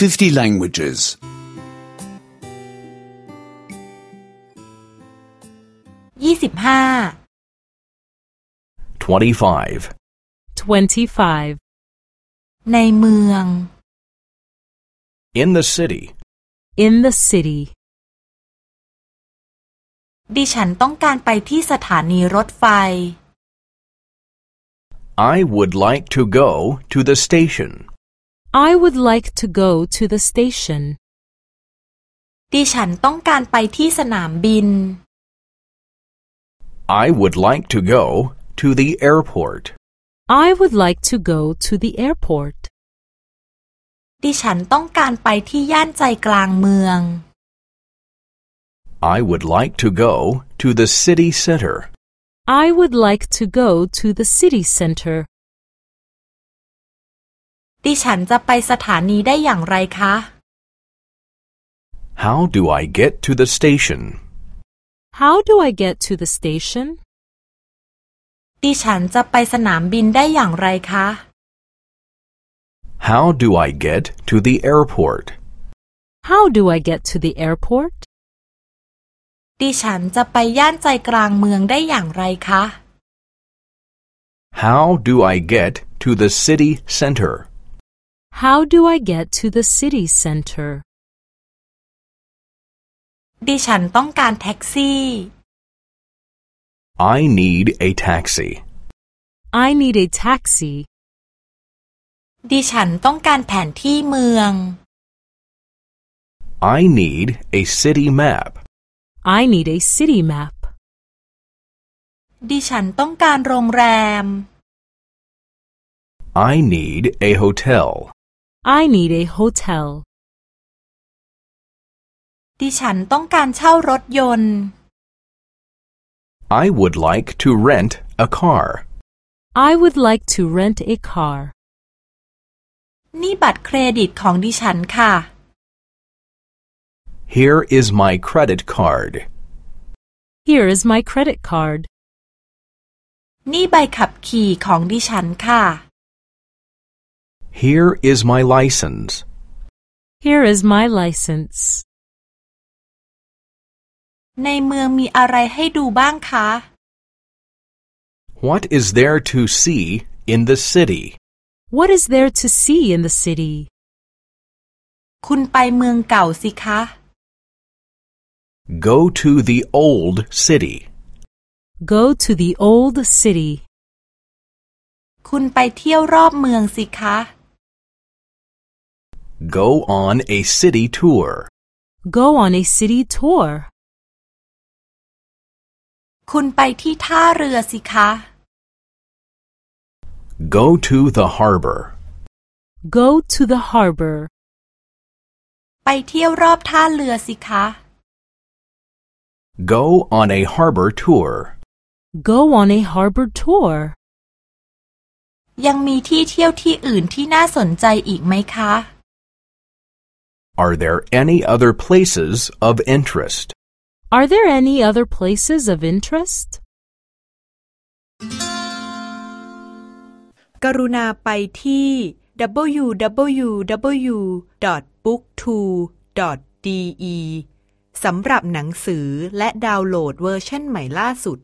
50 languages. ยี่สิบห้า 25. 25. ในเมือง In the city. In the city. ดิฉันต้องการไปที่สถานีรถไฟ I would like to go to the station. I would like to go to the station. ดิฉันต้องการไปที่สนามบิน I would like to go to the airport. I would like to go to the airport. ดิฉันต้องการไปที่ย่านใจกลางเมือง I would like to go to the city center. I would like to go to the city center. ดิฉันจะไปสถานีได้อย่างไรคะ How do I get to the station? How do I get to the station? ดิฉันจะไปสนามบินได้อย่างไรคะ How do I get to the airport? How do I get to the airport? ดิฉันจะไปย่านใจกลางเมืองได้อย่างไรคะ How do I get to the city center? How do I get to the city center? ดิฉันต้องการแท็กซี่ I need a taxi. I need a taxi. ดิฉันต้องการแผนที่เมือง I need a city map. I need a city map. ดิฉันต้องการโรงแรม I need a hotel. I need a hotel. ดิฉันต้องการเช่ารถยนต์ I would like to rent a car. I would like to rent a car. นี่บัตรเครดิตของดิฉันค่ะ Here is my credit card. Here is my credit card. นี่ใบขับขี่ของดิฉันค่ะ Here is my license. Here is my license. ในเมืองมีอะไรให้ดูบ้างคะ What is there to see in the city? What is there to see in the city? คุณไปเมืองเก่าสิคะ Go to the old city. Go to the old city. คุณไปเที่ยวรอบเมืองสิคะ Go on a city tour. Go on a city tour. คุณไปที่ท่าเรือสิคะ Go to the harbor. Go to the harbor. ไปเที่ยวรอบท่าเรือสิคะ Go on a harbor tour. Go on a harbor tour. ยังมีที่เที่ยวที่อื่นที่น่าสนใจอีกไหมคะ are there any other places of interest? Are there any other places of interest? กรุณาไปที่ www.book2.de สำหรับหนังสือและดาวน์โหลดเวอร์ชันใหม่ล่าสุด